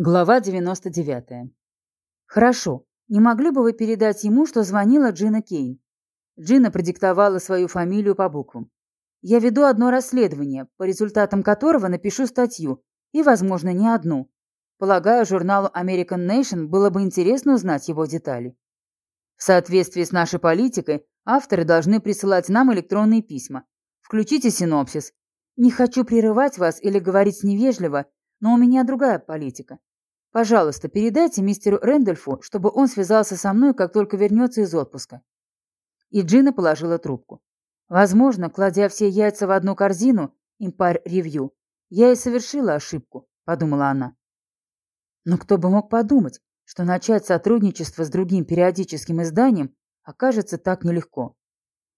Глава 99. Хорошо. Не могли бы вы передать ему, что звонила Джина Кейн? Джина продиктовала свою фамилию по буквам. Я веду одно расследование, по результатам которого напишу статью, и, возможно, не одну. Полагаю, журналу American Nation было бы интересно узнать его детали. В соответствии с нашей политикой, авторы должны присылать нам электронные письма. Включите синопсис. Не хочу прерывать вас или говорить невежливо, но у меня другая политика. Пожалуйста, передайте мистеру Рэндольфу, чтобы он связался со мной, как только вернется из отпуска». И Джина положила трубку. Возможно, кладя все яйца в одну корзину, Empire Review, я и совершила ошибку, подумала она. Но кто бы мог подумать, что начать сотрудничество с другим периодическим изданием окажется так нелегко.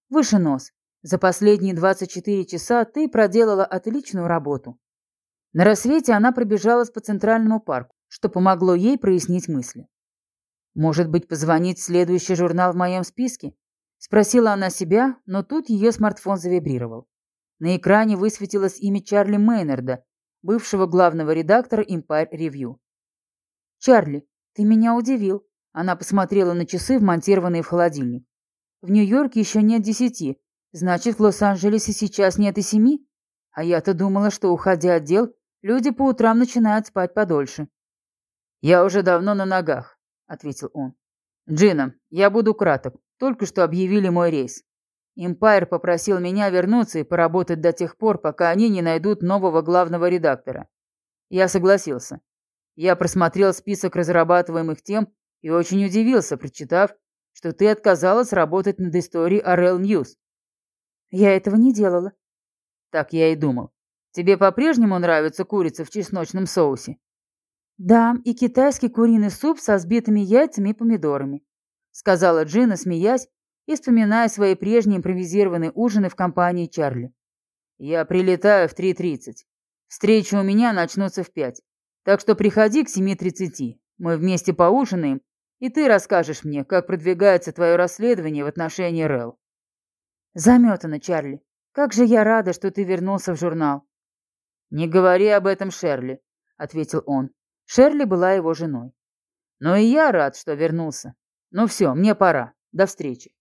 Выше нос. За последние 24 часа ты проделала отличную работу. На рассвете она пробежалась по Центральному парку что помогло ей прояснить мысли. «Может быть, позвонить в следующий журнал в моем списке?» Спросила она себя, но тут ее смартфон завибрировал. На экране высветилось имя Чарли Мейнарда, бывшего главного редактора Empire Review. «Чарли, ты меня удивил». Она посмотрела на часы, вмонтированные в холодильник. «В Нью-Йорке еще нет десяти. Значит, в Лос-Анджелесе сейчас нет и семи? А я-то думала, что, уходя от дел, люди по утрам начинают спать подольше». «Я уже давно на ногах», — ответил он. «Джина, я буду краток. Только что объявили мой рейс. Эмпайр попросил меня вернуться и поработать до тех пор, пока они не найдут нового главного редактора. Я согласился. Я просмотрел список разрабатываемых тем и очень удивился, прочитав, что ты отказалась работать над историей о REL News. Я этого не делала. Так я и думал. Тебе по-прежнему нравится курица в чесночном соусе? «Да, и китайский куриный суп со сбитыми яйцами и помидорами», сказала Джина, смеясь и вспоминая свои прежние импровизированные ужины в компании Чарли. «Я прилетаю в 3.30. Встречи у меня начнутся в 5. Так что приходи к 7.30. Мы вместе поужинаем, и ты расскажешь мне, как продвигается твое расследование в отношении Рэл». «Заметано, Чарли. Как же я рада, что ты вернулся в журнал». «Не говори об этом Шерли», — ответил он. Шерли была его женой. Но и я рад, что вернулся. Ну все, мне пора. До встречи.